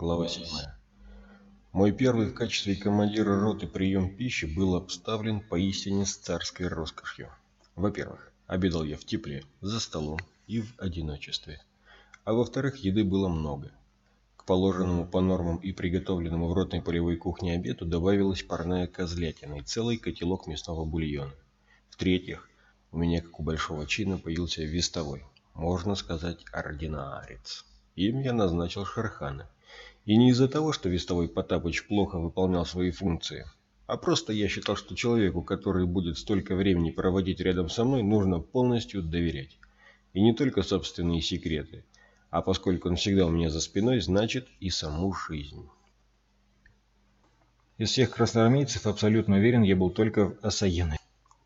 Глава 7. Мой первый в качестве командира роты прием пищи был обставлен поистине с царской роскошью. Во-первых, обедал я в тепле, за столом и в одиночестве. А во-вторых, еды было много. К положенному по нормам и приготовленному в ротной полевой кухне обеду добавилась парная козлятина и целый котелок мясного бульона. В-третьих, у меня, как у большого чина, появился вестовой, можно сказать, ординарец. Им я назначил Шерхана. И не из-за того, что Вестовой Потапыч плохо выполнял свои функции, а просто я считал, что человеку, который будет столько времени проводить рядом со мной, нужно полностью доверять. И не только собственные секреты, а поскольку он всегда у меня за спиной, значит и саму жизнь. Из всех красноармейцев абсолютно уверен я был только в Асаене.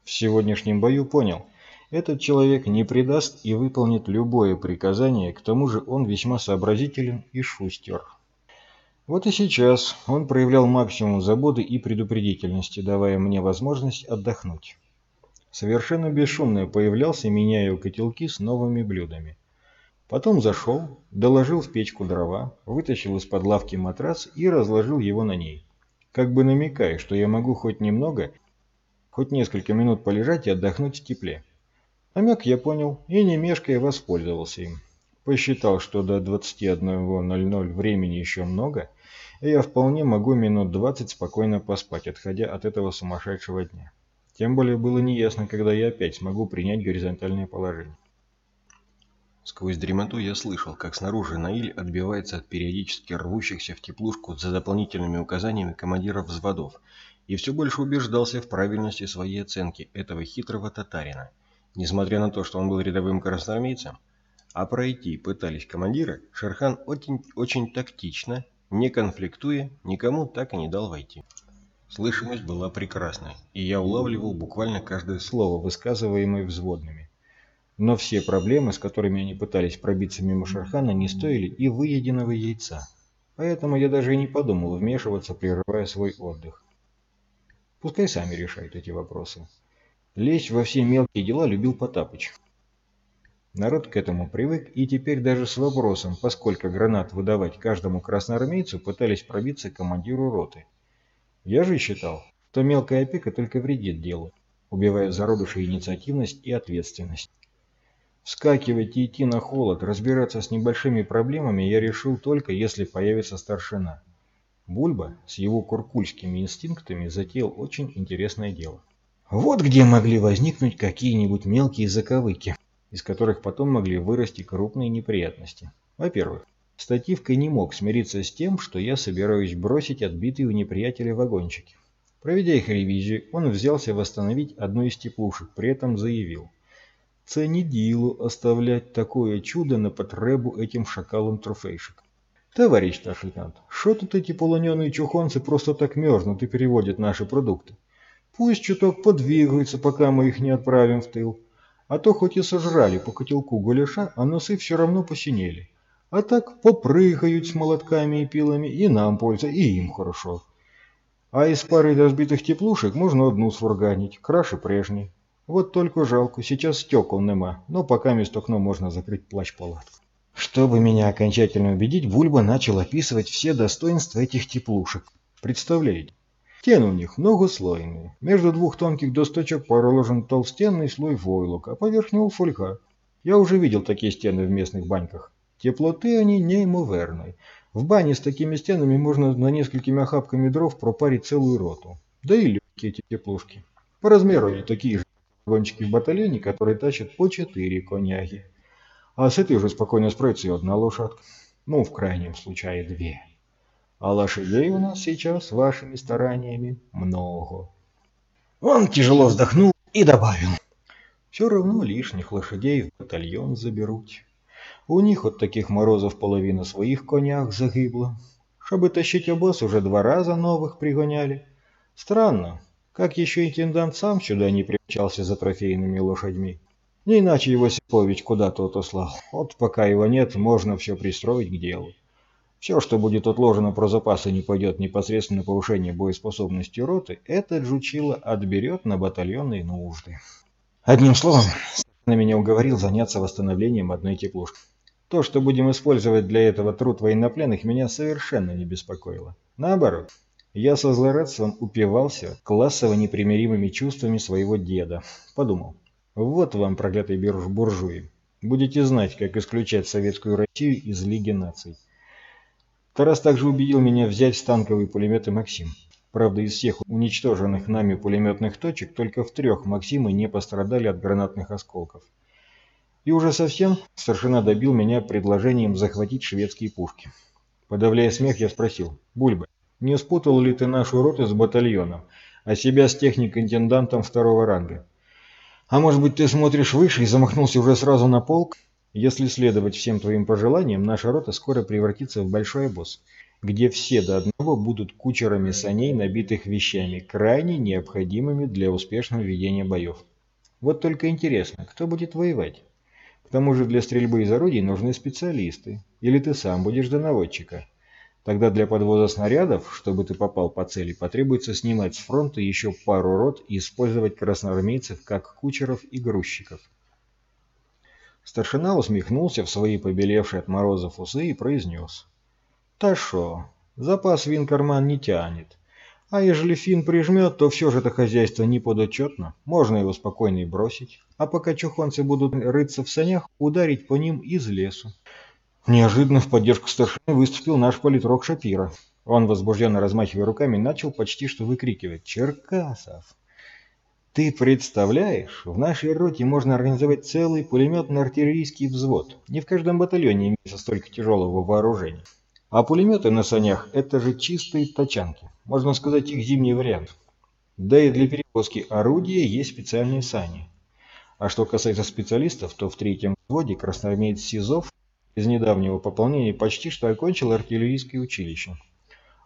В сегодняшнем бою понял, этот человек не предаст и выполнит любое приказание, к тому же он весьма сообразителен и шустер. Вот и сейчас он проявлял максимум заботы и предупредительности, давая мне возможность отдохнуть. Совершенно бесшумно появлялся, меняя котелки с новыми блюдами. Потом зашел, доложил в печку дрова, вытащил из-под лавки матрас и разложил его на ней. Как бы намекая, что я могу хоть немного, хоть несколько минут полежать и отдохнуть в тепле. Намек я понял и не мешкая воспользовался им. Посчитал, что до 21.00 времени еще много, и я вполне могу минут 20 спокойно поспать, отходя от этого сумасшедшего дня. Тем более было неясно, когда я опять смогу принять горизонтальное положение. Сквозь дремоту я слышал, как снаружи Наиль отбивается от периодически рвущихся в теплушку за дополнительными указаниями командиров взводов, и все больше убеждался в правильности своей оценки этого хитрого татарина. Несмотря на то, что он был рядовым красноармейцем, а пройти пытались командиры, Шерхан очень, очень тактично, не конфликтуя, никому так и не дал войти. Слышимость была прекрасной, и я улавливал буквально каждое слово, высказываемое взводными. Но все проблемы, с которыми они пытались пробиться мимо Шерхана, не стоили и выеденного яйца. Поэтому я даже и не подумал вмешиваться, прерывая свой отдых. Пускай сами решают эти вопросы. Лезть во все мелкие дела любил Потапыч. Народ к этому привык, и теперь даже с вопросом, поскольку гранат выдавать каждому красноармейцу, пытались пробиться командиру роты. Я же считал, что мелкая опека только вредит делу, убивая в зародыше инициативность и ответственность. Вскакивать и идти на холод, разбираться с небольшими проблемами я решил только, если появится старшина. Бульба с его куркульскими инстинктами затеял очень интересное дело. Вот где могли возникнуть какие-нибудь мелкие заковыки из которых потом могли вырасти крупные неприятности. Во-первых, Стативка не мог смириться с тем, что я собираюсь бросить отбитые у неприятеля вагончики. Проведя их ревизию, он взялся восстановить одну из теплушек, при этом заявил. «Це не діло оставлять такое чудо на потребу этим шакалам трофейшек». «Товарищ старший лейтенант, что тут эти полоненые чухонцы просто так мерзнут и переводят наши продукты? Пусть чуток подвигаются, пока мы их не отправим в тыл. А то хоть и сожрали по котелку гуляша, а носы все равно посинели. А так попрыгают с молотками и пилами, и нам польза, и им хорошо. А из пары разбитых теплушек можно одну сварганить, краше прежней. Вот только жалко, сейчас стекол нема, но пока место окно можно закрыть плащ-палатку. Чтобы меня окончательно убедить, Бульба начал описывать все достоинства этих теплушек. Представляете? Стены у них многослойные. Между двух тонких досточек проложен толстенный слой войлока, а поверх него фольга. Я уже видел такие стены в местных баньках. Теплоты они неимоверной. В бане с такими стенами можно на несколькими охапками дров пропарить целую роту. Да и легкие эти теплушки. По размеру они такие же вагончики в батальоне, которые тащат по четыре коняги. А с этой уже спокойно справится и одна лошадка. Ну, в крайнем случае, две. А лошадей у нас сейчас вашими стараниями много. Он тяжело вздохнул и добавил. Все равно лишних лошадей в батальон заберут. У них от таких морозов половина своих конях загибла. Чтобы тащить обоз, уже два раза новых пригоняли. Странно, как еще интендант сам сюда не примчался за трофейными лошадьми. Не иначе его Сипович куда-то отослал. Вот пока его нет, можно все пристроить к делу. Все, что будет отложено про запасы, не пойдет непосредственно на повышение боеспособности роты, этот жучило отберет на батальонные нужды. Одним словом, на меня уговорил заняться восстановлением одной теплушки. То, что будем использовать для этого труд военнопленных, меня совершенно не беспокоило. Наоборот, я со злорадством упивался классово непримиримыми чувствами своего деда. Подумал, вот вам, проклятые буржуи, будете знать, как исключать советскую Россию из Лиги наций. Тарас также убедил меня взять станковые пулеметы «Максим». Правда, из всех уничтоженных нами пулеметных точек только в трех «Максимы» не пострадали от гранатных осколков. И уже совсем старшина добил меня предложением захватить шведские пушки. Подавляя смех, я спросил, «Бульба, не спутал ли ты нашу роту с батальоном, а себя с техник-интендантом второго ранга? А может быть, ты смотришь выше и замахнулся уже сразу на полк? Если следовать всем твоим пожеланиям, наша рота скоро превратится в большой обоз, где все до одного будут кучерами саней, набитых вещами, крайне необходимыми для успешного ведения боев. Вот только интересно, кто будет воевать? К тому же для стрельбы из орудий нужны специалисты. Или ты сам будешь до наводчика. Тогда для подвоза снарядов, чтобы ты попал по цели, потребуется снимать с фронта еще пару рот и использовать красноармейцев как кучеров и грузчиков. Старшина усмехнулся в свои побелевшие от морозов усы и произнес. «Та шо, запас вин карман не тянет. А ежели фин прижмет, то все же это хозяйство не подотчетно, можно его спокойно и бросить. А пока чухонцы будут рыться в санях, ударить по ним из лесу. Неожиданно в поддержку старшины выступил наш политрок Шапира. Он, возбужденно размахивая руками, начал почти что выкрикивать «Черкасов!». Ты представляешь, в нашей роте можно организовать целый пулеметно-артиллерийский взвод. Не в каждом батальоне имеется столько тяжелого вооружения. А пулеметы на санях – это же чистые тачанки. Можно сказать, их зимний вариант. Да и для перевозки орудия есть специальные сани. А что касается специалистов, то в третьем взводе красноармеец Сизов из недавнего пополнения почти что окончил артиллерийское училище.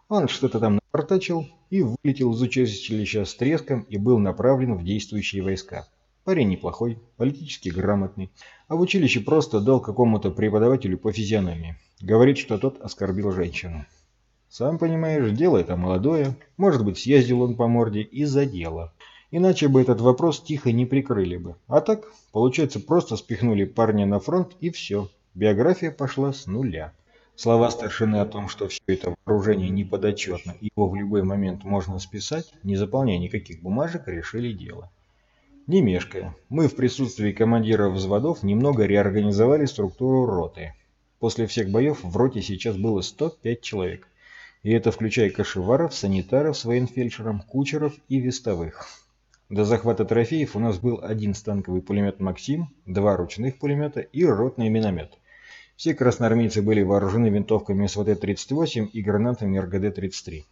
Он что-то там напортачил и вылетел из училища с треском и был направлен в действующие войска. Парень неплохой, политически грамотный, а в училище просто дал какому-то преподавателю по физиономии. Говорит, что тот оскорбил женщину. Сам понимаешь, дело это молодое, может быть, съездил он по морде из-за дела. Иначе бы этот вопрос тихо не прикрыли бы. А так, получается, просто спихнули парня на фронт и все. Биография пошла с нуля. Слова старшины о том, что все это вооружение неподотчетно и его в любой момент можно списать, не заполняя никаких бумажек, решили дело. Не мешкая, мы в присутствии командиров взводов немного реорганизовали структуру роты. После всех боев в роте сейчас было 105 человек. И это включая кошеваров, санитаров с военфельдшером, кучеров и вестовых. До захвата трофеев у нас был один станковый пулемет «Максим», два ручных пулемета и ротный миномет. Все красноармейцы были вооружены винтовками СВТ-38 и гранатами РГД-33.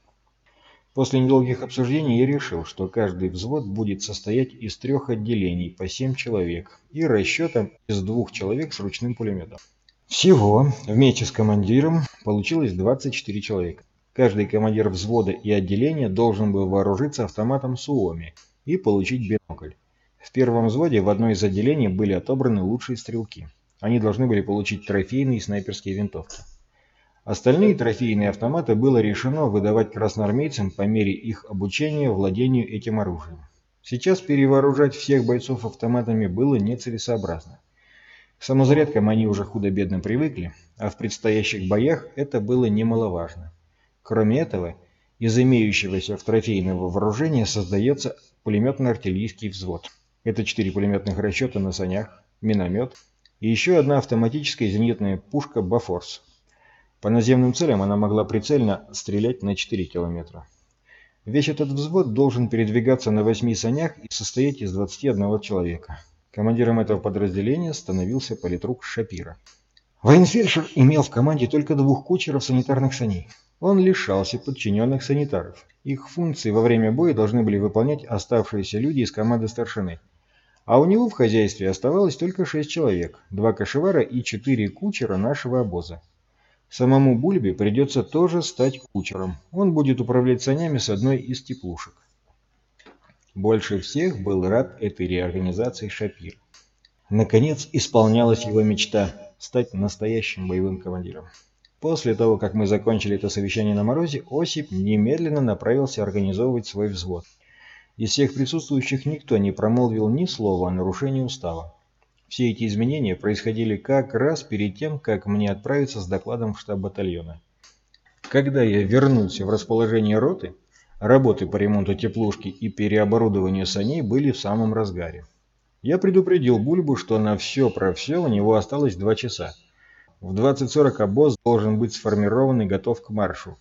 После недолгих обсуждений я решил, что каждый взвод будет состоять из трех отделений по семь человек и расчетом из двух человек с ручным пулеметом. Всего вместе с командиром получилось 24 человека. Каждый командир взвода и отделения должен был вооружиться автоматом Суоми и получить бинокль. В первом взводе в одной из отделений были отобраны лучшие стрелки. Они должны были получить трофейные снайперские винтовки. Остальные трофейные автоматы было решено выдавать красноармейцам по мере их обучения владению этим оружием. Сейчас перевооружать всех бойцов автоматами было нецелесообразно. К самозарядкам они уже худо-бедно привыкли, а в предстоящих боях это было немаловажно. Кроме этого, из имеющегося в трофейного вооружения создается пулеметно-артиллерийский взвод. Это четыре пулеметных расчета на санях, миномет и еще одна автоматическая зенитная пушка «Бафорс». По наземным целям она могла прицельно стрелять на 4 километра. Весь этот взвод должен передвигаться на 8 санях и состоять из 21 человека. Командиром этого подразделения становился политрук Шапира. Военфельдшер имел в команде только двух кучеров санитарных саней. Он лишался подчиненных санитаров. Их функции во время боя должны были выполнять оставшиеся люди из команды старшины. А у него в хозяйстве оставалось только шесть человек, два кошевара и четыре кучера нашего обоза. Самому Бульбе придется тоже стать кучером. Он будет управлять санями с одной из теплушек. Больше всех был рад этой реорганизации Шапир. Наконец исполнялась его мечта – стать настоящим боевым командиром. После того, как мы закончили это совещание на морозе, Осип немедленно направился организовывать свой взвод. Из всех присутствующих никто не промолвил ни слова о нарушении устава. Все эти изменения происходили как раз перед тем, как мне отправиться с докладом в штаб батальона. Когда я вернулся в расположение роты, работы по ремонту теплушки и переоборудованию саней были в самом разгаре. Я предупредил Бульбу, что на все про все у него осталось два часа. В 20.40 обоз должен быть сформирован и готов к маршу.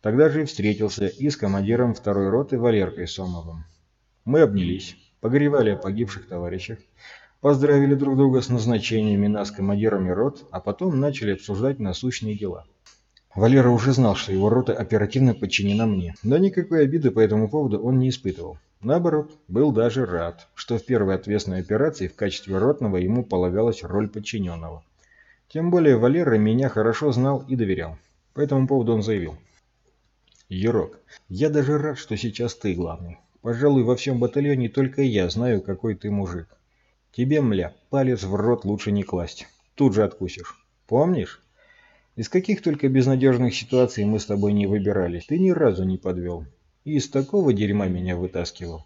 Тогда же и встретился и с командиром второй роты Валеркой Сомовым. Мы обнялись, погревали о погибших товарищах, поздравили друг друга с назначениями нас командирами рот, а потом начали обсуждать насущные дела. Валера уже знал, что его рота оперативно подчинена мне, но никакой обиды по этому поводу он не испытывал. Наоборот, был даже рад, что в первой ответственной операции в качестве ротного ему полагалась роль подчиненного. Тем более Валера меня хорошо знал и доверял. По этому поводу он заявил. «Ерок, я даже рад, что сейчас ты главный. Пожалуй, во всем батальоне только я знаю, какой ты мужик. Тебе, мля, палец в рот лучше не класть. Тут же откусишь. Помнишь? Из каких только безнадежных ситуаций мы с тобой не выбирались, ты ни разу не подвел. И из такого дерьма меня вытаскивал.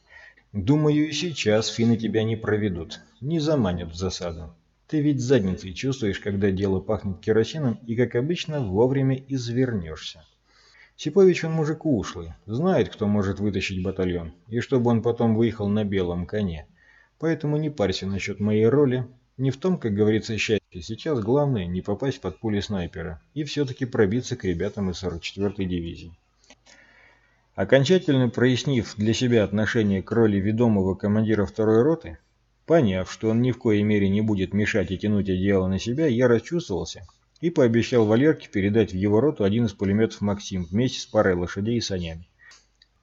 Думаю, и сейчас финны тебя не проведут, не заманят в засаду. Ты ведь задницей чувствуешь, когда дело пахнет керосином, и, как обычно, вовремя извернешься. Сипович он мужик ушлый, знает, кто может вытащить батальон, и чтобы он потом выехал на белом коне. Поэтому не парься насчет моей роли, не в том, как говорится, счастье. Сейчас главное не попасть под пули снайпера и все-таки пробиться к ребятам из 44-й дивизии. Окончательно прояснив для себя отношение к роли ведомого командира второй роты, поняв, что он ни в коей мере не будет мешать и тянуть дело на себя, я расчувствовался и пообещал Валерке передать в его роту один из пулеметов «Максим» вместе с парой лошадей и санями.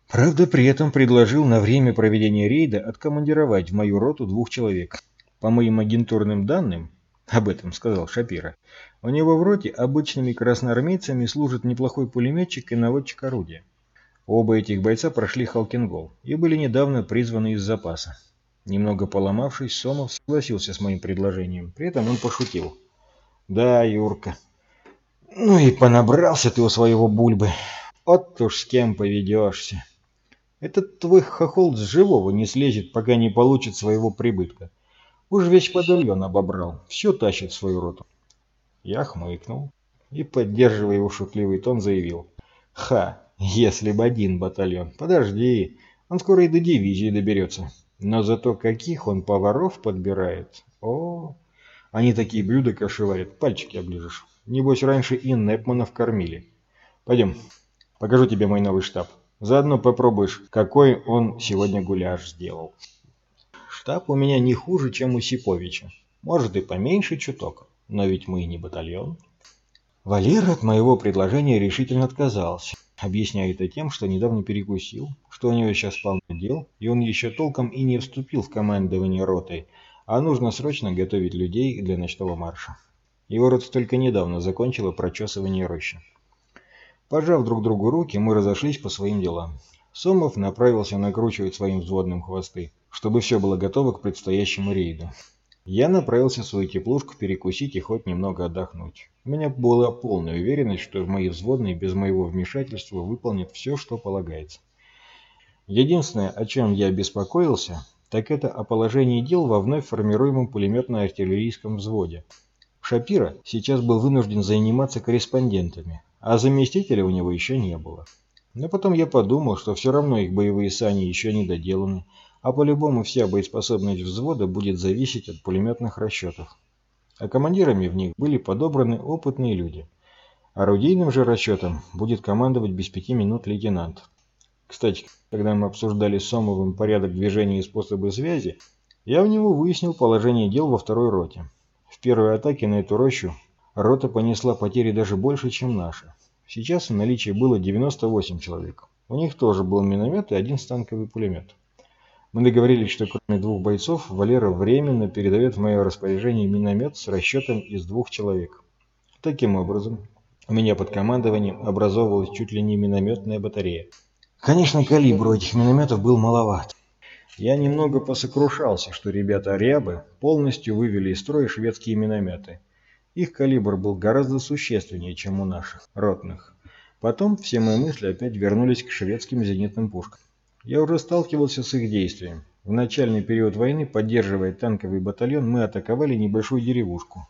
Правда, при этом предложил на время проведения рейда откомандировать в мою роту двух человек. По моим агентурным данным, об этом сказал Шапира, у него в роте обычными красноармейцами служит неплохой пулеметчик и наводчик орудия. Оба этих бойца прошли Халкингол и были недавно призваны из запаса. Немного поломавшись, Сомов согласился с моим предложением. При этом он пошутил. «Да, Юрка, ну и понабрался ты у своего бульбы. Вот уж с кем поведешься. Этот твой хохол с живого не слезет, пока не получит своего прибытка. Уж весь подольон обобрал, все тащит в свою роту. Я хмыкнул и, поддерживая его шутливый тон, заявил. Ха, если бы один батальон. Подожди, он скоро и до дивизии доберется. Но зато каких он поваров подбирает. О, они такие блюда кашеварят, пальчики оближешь. Небось, раньше и Непманов кормили. Пойдем, покажу тебе мой новый штаб. Заодно попробуешь, какой он сегодня гуляш сделал. Штаб у меня не хуже, чем у Сиповича. Может и поменьше чуток, но ведь мы не батальон. Валера от моего предложения решительно отказался, объясняя это тем, что недавно перекусил, что у него сейчас полно дел, и он еще толком и не вступил в командование ротой, а нужно срочно готовить людей для ночного марша. Его рота только недавно закончила прочесывание рощи. Пожав друг другу руки, мы разошлись по своим делам. Сомов направился накручивать своим взводным хвосты чтобы все было готово к предстоящему рейду. Я направился в свою теплушку перекусить и хоть немного отдохнуть. У меня была полная уверенность, что мои взводные без моего вмешательства выполнят все, что полагается. Единственное, о чем я беспокоился, так это о положении дел во вновь формируемом пулеметно-артиллерийском взводе. Шапира сейчас был вынужден заниматься корреспондентами, а заместителя у него еще не было. Но потом я подумал, что все равно их боевые сани еще не доделаны, а по-любому вся боеспособность взвода будет зависеть от пулеметных расчетов. А командирами в них были подобраны опытные люди. Орудийным же расчетом будет командовать без пяти минут лейтенант. Кстати, когда мы обсуждали с Сомовым порядок движения и способы связи, я в него выяснил положение дел во второй роте. В первой атаке на эту рощу рота понесла потери даже больше, чем наша. Сейчас в наличии было 98 человек. У них тоже был миномет и один станковый пулемет. Мы договорились, что кроме двух бойцов, Валера временно передает в мое распоряжение миномет с расчетом из двух человек. Таким образом, у меня под командованием образовывалась чуть ли не минометная батарея. Конечно, калибр у этих минометов был маловат. Я немного посокрушался, что ребята Рябы полностью вывели из строя шведские минометы. Их калибр был гораздо существеннее, чем у наших, ротных. Потом все мои мысли опять вернулись к шведским зенитным пушкам. Я уже сталкивался с их действием. В начальный период войны, поддерживая танковый батальон, мы атаковали небольшую деревушку.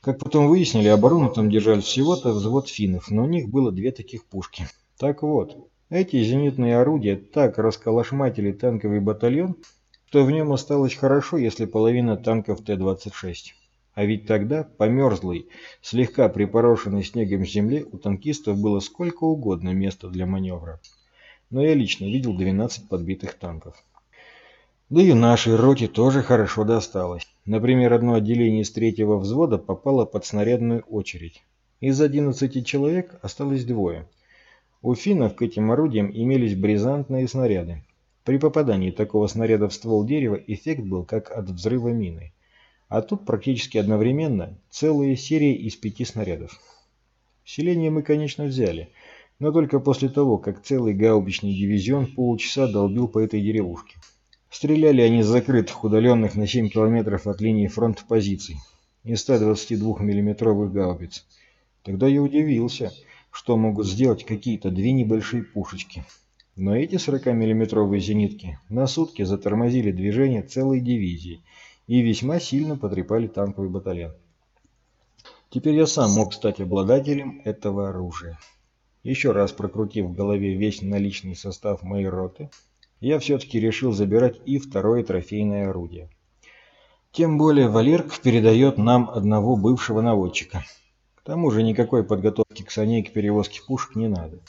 Как потом выяснили, оборону там держали всего-то взвод финнов, но у них было две таких пушки. Так вот, эти зенитные орудия так расколошматили танковый батальон, что в нем осталось хорошо, если половина танков Т-26. А ведь тогда, по мерзлой, слегка припорошенной снегом земле, у танкистов было сколько угодно места для маневра. Но я лично видел 12 подбитых танков. Да и нашей роте тоже хорошо досталось. Например, одно отделение из третьего взвода попало под снарядную очередь. Из 11 человек осталось двое. У финнов к этим орудиям имелись бризантные снаряды. При попадании такого снаряда в ствол дерева эффект был как от взрыва мины. А тут практически одновременно целая серия из пяти снарядов. Селение мы, конечно, взяли, но только после того, как целый гаубичный дивизион полчаса долбил по этой деревушке. Стреляли они с закрытых, удаленных на 7 километров от линии фронта позиций, из 122 миллиметровых гаубиц. Тогда я удивился, что могут сделать какие-то две небольшие пушечки. Но эти 40 миллиметровые зенитки на сутки затормозили движение целой дивизии – и весьма сильно потрепали танковый батальон. Теперь я сам мог стать обладателем этого оружия. Еще раз прокрутив в голове весь наличный состав моей роты, я все-таки решил забирать и второе трофейное орудие. Тем более Валерк передает нам одного бывшего наводчика. К тому же никакой подготовки к саней к перевозке пушек не надо.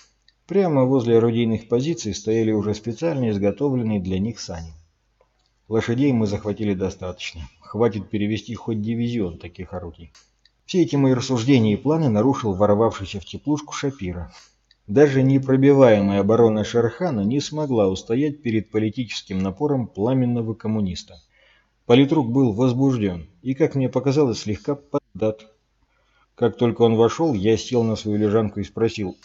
Прямо возле орудийных позиций стояли уже специально изготовленные для них сани. Лошадей мы захватили достаточно. Хватит перевести хоть дивизион таких орудий. Все эти мои рассуждения и планы нарушил ворвавшийся в теплушку Шапира. Даже непробиваемая оборона Шерхана не смогла устоять перед политическим напором пламенного коммуниста. Политрук был возбужден и, как мне показалось, слегка поддат. Как только он вошел, я сел на свою лежанку и спросил.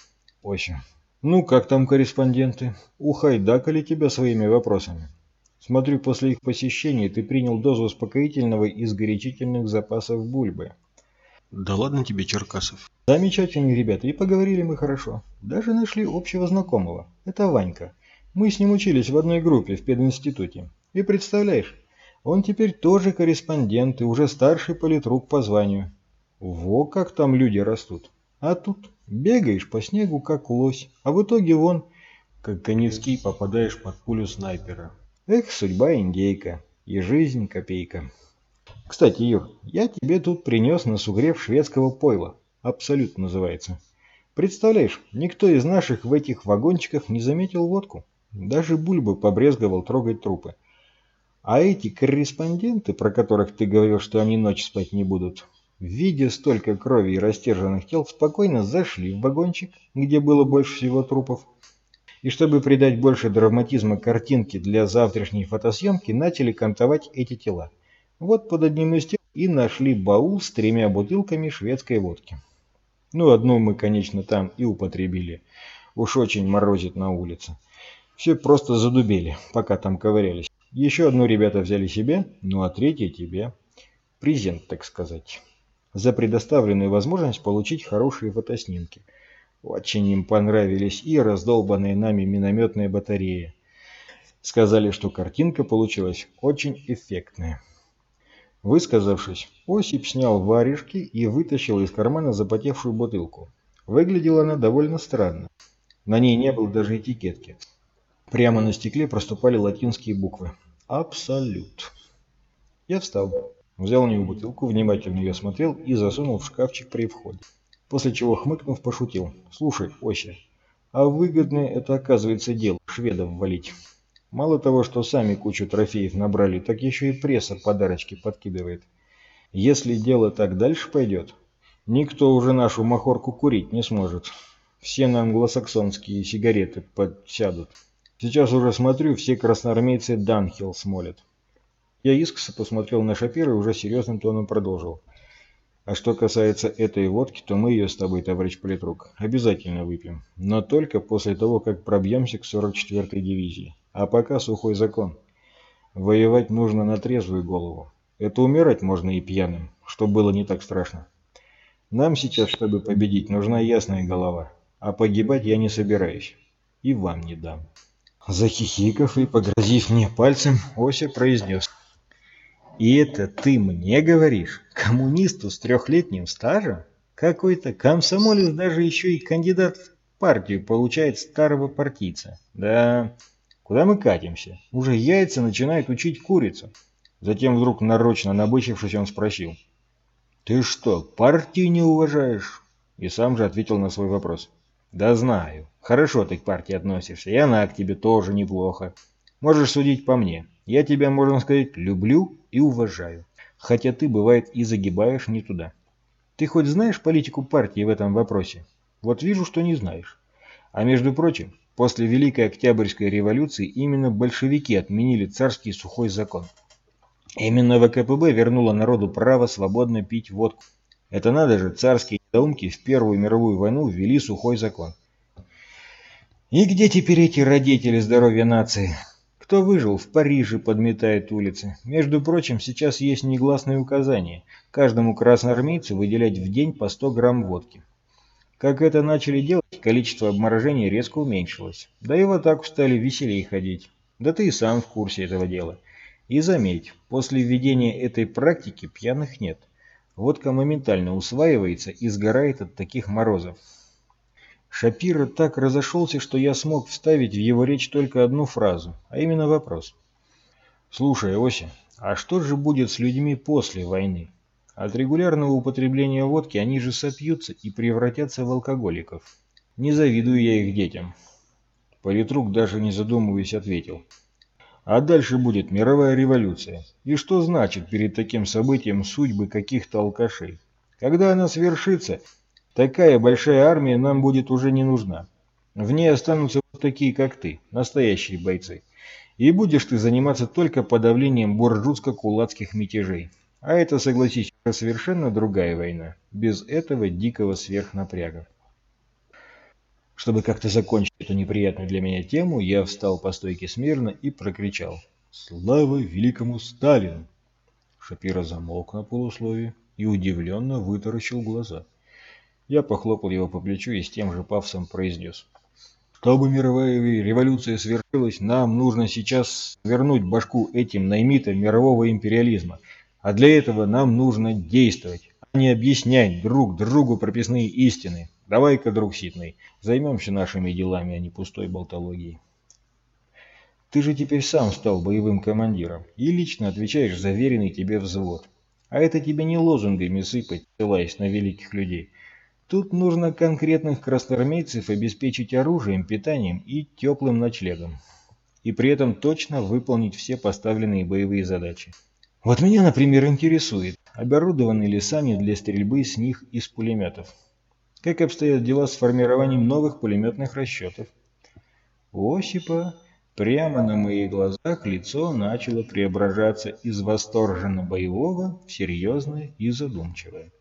«Ося, ну как там корреспонденты? Ухайдакали тебя своими вопросами?» Смотрю, после их посещения ты принял дозу успокоительного из горячительных запасов бульбы. Да ладно тебе, Черкасов. Замечательные ребята, и поговорили мы хорошо. Даже нашли общего знакомого. Это Ванька. Мы с ним учились в одной группе в пединституте. И представляешь, он теперь тоже корреспондент и уже старший политрук по званию. Во как там люди растут. А тут бегаешь по снегу как лось, а в итоге вон, как Конецкий, попадаешь под пулю снайпера. Эх, судьба индейка. И жизнь копейка. Кстати, Юр, я тебе тут принес на сугрев шведского пойла. Абсолют называется. Представляешь, никто из наших в этих вагончиках не заметил водку. Даже Бульба побрезговал трогать трупы. А эти корреспонденты, про которых ты говорил, что они ночь спать не будут, видя столько крови и растерженных тел, спокойно зашли в вагончик, где было больше всего трупов, и чтобы придать больше драматизма картинке для завтрашней фотосъемки, начали кантовать эти тела. Вот под одним из тел и нашли баул с тремя бутылками шведской водки. Ну, одну мы, конечно, там и употребили. Уж очень морозит на улице. Все просто задубели, пока там ковырялись. Еще одну ребята взяли себе, ну а третье тебе. Презент, так сказать. За предоставленную возможность получить хорошие фотоснимки – очень им понравились и раздолбанные нами минометные батареи. Сказали, что картинка получилась очень эффектная. Высказавшись, Осип снял варежки и вытащил из кармана запотевшую бутылку. Выглядела она довольно странно. На ней не было даже этикетки. Прямо на стекле проступали латинские буквы. Абсолют. Я встал, взял у нее бутылку, внимательно ее смотрел и засунул в шкафчик при входе после чего, хмыкнув, пошутил. «Слушай, Ося, а выгодное это оказывается дело шведов валить. Мало того, что сами кучу трофеев набрали, так еще и пресса подарочки подкидывает. Если дело так дальше пойдет, никто уже нашу махорку курить не сможет. Все на англосаксонские сигареты подсядут. Сейчас уже смотрю, все красноармейцы Данхилл смолят». Я искоса посмотрел на Шапира и уже серьезным тоном продолжил. А что касается этой водки, то мы ее с тобой, товарищ политрук, обязательно выпьем. Но только после того, как пробьемся к 44-й дивизии. А пока сухой закон. Воевать нужно на трезвую голову. Это умирать можно и пьяным, что было не так страшно. Нам сейчас, чтобы победить, нужна ясная голова. А погибать я не собираюсь. И вам не дам. Захихиков и погрозив мне пальцем, Ося произнес. «И это ты мне говоришь? Коммунисту с трехлетним стажем? Какой-то комсомолец даже еще и кандидат в партию получает старого партийца. Да, куда мы катимся? Уже яйца начинает учить курицу». Затем вдруг нарочно набычившись, он спросил. «Ты что, партию не уважаешь?» И сам же ответил на свой вопрос. «Да знаю. Хорошо ты к партии относишься, и она к тебе тоже неплохо. Можешь судить по мне. Я тебя, можно сказать, люблю и уважаю. Хотя ты, бывает, и загибаешь не туда. Ты хоть знаешь политику партии в этом вопросе? Вот вижу, что не знаешь. А между прочим, после Великой Октябрьской революции именно большевики отменили царский сухой закон. Именно ВКПБ вернуло народу право свободно пить водку. Это надо же, царские недоумки в Первую мировую войну ввели сухой закон. И где теперь эти родители здоровья нации? Кто выжил, в Париже подметает улицы. Между прочим, сейчас есть негласное указание каждому красноармейцу выделять в день по 100 грамм водки. Как это начали делать, количество обморожений резко уменьшилось. Да и вот так стали веселее ходить. Да ты и сам в курсе этого дела. И заметь, после введения этой практики пьяных нет. Водка моментально усваивается и сгорает от таких морозов. Шапира так разошелся, что я смог вставить в его речь только одну фразу, а именно вопрос. «Слушай, Ося, а что же будет с людьми после войны? От регулярного употребления водки они же сопьются и превратятся в алкоголиков. Не завидую я их детям». Политрук, даже не задумываясь, ответил – а дальше будет мировая революция. И что значит перед таким событием судьбы каких-то алкашей? Когда она свершится, такая большая армия нам будет уже не нужна. В ней останутся вот такие, как ты, настоящие бойцы. И будешь ты заниматься только подавлением буржуцко-кулацких мятежей. А это, согласись, совершенно другая война, без этого дикого сверхнапряга. Чтобы как-то закончить эту неприятную для меня тему, я встал по стойке смирно и прокричал «Слава великому Сталину!». Шапира замолк на полусловие и удивленно вытаращил глаза. Я похлопал его по плечу и с тем же пафосом произнес «Чтобы мировая революция свершилась, нам нужно сейчас вернуть башку этим наймитам мирового империализма, а для этого нам нужно действовать, а не объяснять друг другу прописные истины, Давай-ка, друг Ситный, займемся нашими делами, а не пустой болтологией. Ты же теперь сам стал боевым командиром и лично отвечаешь за веренный тебе взвод. А это тебе не лозунгами сыпать, ссылаясь на великих людей. Тут нужно конкретных красноармейцев обеспечить оружием, питанием и теплым ночлегом. И при этом точно выполнить все поставленные боевые задачи. Вот меня, например, интересует, оборудованы ли сани для стрельбы с них из пулеметов. Как обстоят дела с формированием новых пулеметных расчетов? У Осипа прямо на моих глазах лицо начало преображаться из восторженно боевого в серьезное и задумчивое.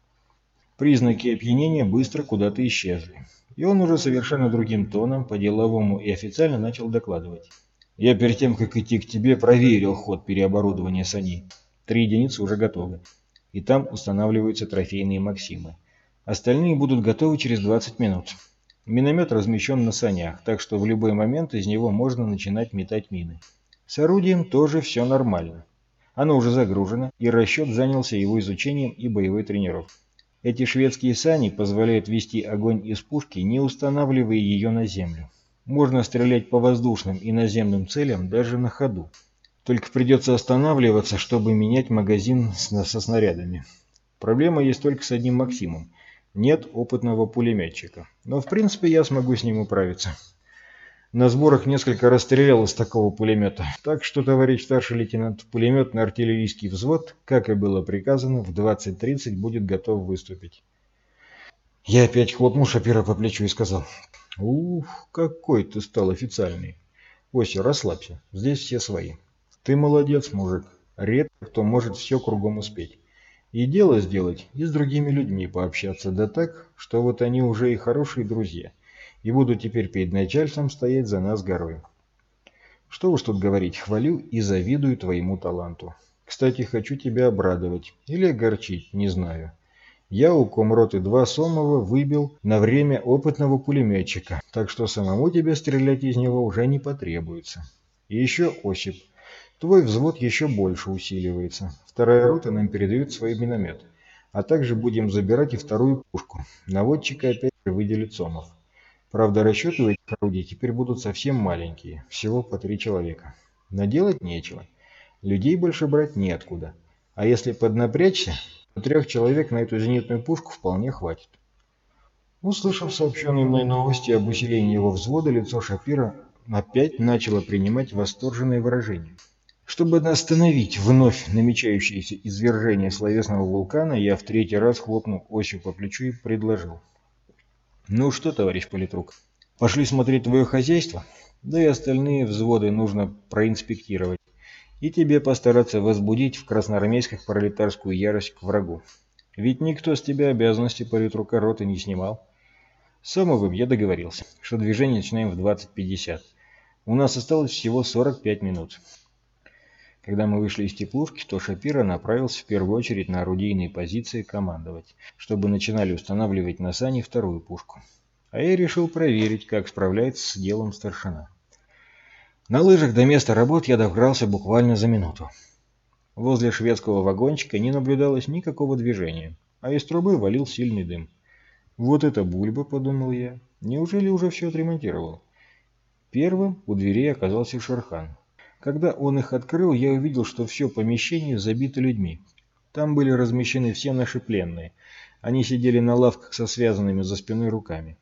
Признаки опьянения быстро куда-то исчезли, и он уже совершенно другим тоном, по-деловому и официально начал докладывать. Я перед тем, как идти к тебе, проверил ход переоборудования саней. Три единицы уже готовы, и там устанавливаются трофейные «Максимы». Остальные будут готовы через 20 минут. Миномет размещен на санях, так что в любой момент из него можно начинать метать мины. С орудием тоже все нормально. Оно уже загружено, и расчет занялся его изучением и боевой тренировкой. Эти шведские сани позволяют вести огонь из пушки, не устанавливая ее на землю. Можно стрелять по воздушным и наземным целям даже на ходу. Только придется останавливаться, чтобы менять магазин со снарядами. Проблема есть только с одним Максимом. Нет опытного пулеметчика. Но в принципе я смогу с ним управиться. На сборах несколько раз стрелял из такого пулемета. Так что, товарищ старший лейтенант, пулеметный артиллерийский взвод, как и было приказано, в 20.30 будет готов выступить. Я опять хлопнул Шапира по плечу и сказал, «Ух, какой ты стал официальный. Ося, расслабься, здесь все свои. Ты молодец, мужик. Редко кто может все кругом успеть. И дело сделать, и с другими людьми пообщаться, да так, что вот они уже и хорошие друзья, и будут теперь перед начальством стоять за нас горой. Что уж тут говорить, хвалю и завидую твоему таланту. Кстати, хочу тебя обрадовать или огорчить, не знаю. Я у комроты 2 Сомова выбил на время опытного пулеметчика, так что самому тебе стрелять из него уже не потребуется. И еще Осип. Твой взвод еще больше усиливается. Вторая рота нам передает свой миномет. А также будем забирать и вторую пушку. Наводчика опять же выделит Сомов. Правда, расчеты у этих орудий теперь будут совсем маленькие, всего по три человека. Но делать нечего. Людей больше брать неоткуда. А если поднапрячься, то трех человек на эту зенитную пушку вполне хватит. Услышав сообщенные мной новости об усилении его взвода, лицо Шапира опять начало принимать восторженное выражение. Чтобы остановить вновь намечающееся извержение словесного вулкана, я в третий раз хлопнул осью по плечу и предложил. «Ну что, товарищ политрук, пошли смотреть твое хозяйство? Да и остальные взводы нужно проинспектировать. И тебе постараться возбудить в красноармейских пролетарскую ярость к врагу. Ведь никто с тебя обязанности политрука роты не снимал. С Самовым я договорился, что движение начинаем в 20.50. У нас осталось всего 45 минут. Когда мы вышли из теплушки, то Шапира направился в первую очередь на орудийные позиции командовать, чтобы начинали устанавливать на сани вторую пушку. А я решил проверить, как справляется с делом старшина. На лыжах до места работ я добрался буквально за минуту. Возле шведского вагончика не наблюдалось никакого движения, а из трубы валил сильный дым. «Вот это бульба», — подумал я. «Неужели уже все отремонтировал?» Первым у дверей оказался Шерхан. Когда он их открыл, я увидел, что все помещение забито людьми. Там были размещены все наши пленные. Они сидели на лавках со связанными за спиной руками.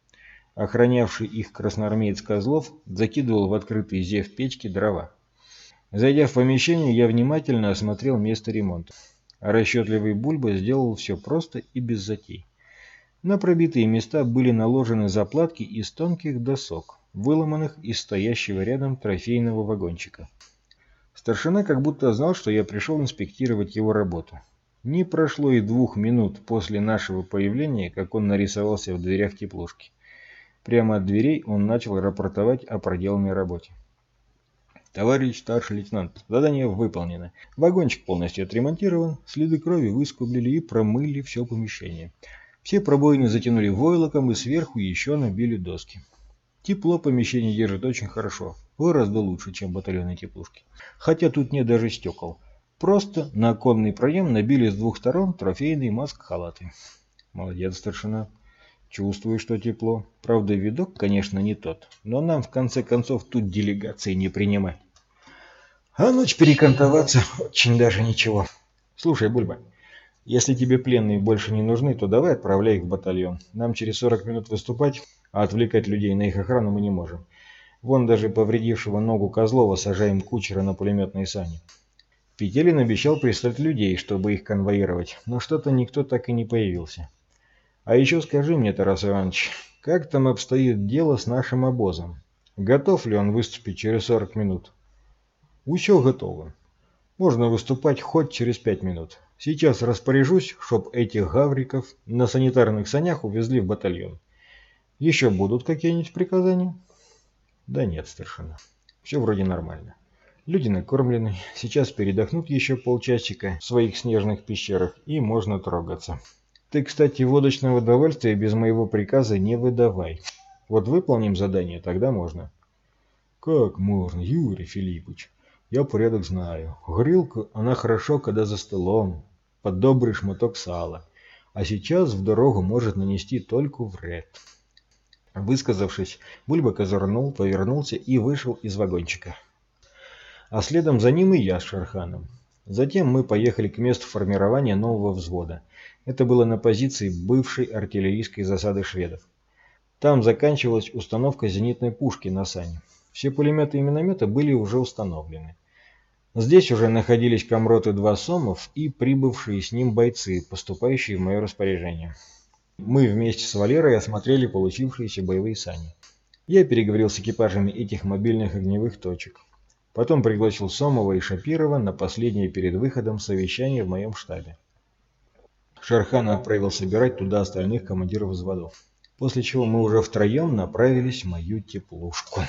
Охранявший их красноармеец Козлов закидывал в открытый зев печки дрова. Зайдя в помещение, я внимательно осмотрел место ремонта. А расчетливый Бульба сделал все просто и без затей. На пробитые места были наложены заплатки из тонких досок, выломанных из стоящего рядом трофейного вагончика. Старшина как будто знал, что я пришел инспектировать его работу. Не прошло и двух минут после нашего появления, как он нарисовался в дверях теплушки. Прямо от дверей он начал рапортовать о проделанной работе. Товарищ старший лейтенант, задание выполнено. Вагончик полностью отремонтирован, следы крови выскоблили и промыли все помещение. Все пробоины затянули войлоком и сверху еще набили доски. Тепло помещение держит очень хорошо, гораздо лучше, чем батальонные теплушки. Хотя тут нет даже стекол. Просто на оконный проем набили с двух сторон трофейные маск-халаты. Молодец, старшина. Чувствую, что тепло. Правда, видок, конечно, не тот. Но нам, в конце концов, тут делегации не принимать. А ночь перекантоваться очень даже ничего. Слушай, Бульба, если тебе пленные больше не нужны, то давай отправляй их в батальон. Нам через 40 минут выступать, а отвлекать людей на их охрану мы не можем. Вон даже повредившего ногу Козлова сажаем кучера на пулеметные сани. Петелин обещал прислать людей, чтобы их конвоировать, но что-то никто так и не появился. А еще скажи мне, Тарас Иванович, как там обстоит дело с нашим обозом? Готов ли он выступить через 40 минут? Все готово. Можно выступать хоть через 5 минут. Сейчас распоряжусь, чтоб этих гавриков на санитарных санях увезли в батальон. Еще будут какие-нибудь приказания? Да нет, старшина. Все вроде нормально. Люди накормлены, сейчас передохнут еще полчасика в своих снежных пещерах и можно трогаться. Ты, кстати, водочного удовольствия без моего приказа не выдавай. Вот выполним задание, тогда можно. Как можно, Юрий Филиппович? Я порядок знаю. Грилка, она хорошо, когда за столом, под добрый шматок сала. А сейчас в дорогу может нанести только вред. Высказавшись, Бульба козырнул, повернулся и вышел из вагончика. А следом за ним и я с Шарханом. Затем мы поехали к месту формирования нового взвода. Это было на позиции бывшей артиллерийской засады шведов. Там заканчивалась установка зенитной пушки на сане. Все пулеметы и минометы были уже установлены. Здесь уже находились комроты два Сомов и прибывшие с ним бойцы, поступающие в мое распоряжение. Мы вместе с Валерой осмотрели получившиеся боевые сани. Я переговорил с экипажами этих мобильных огневых точек. Потом пригласил Сомова и Шапирова на последнее перед выходом совещание в моем штабе. Шархан отправил собирать туда остальных командиров взводов. После чего мы уже втроем направились в мою теплушку.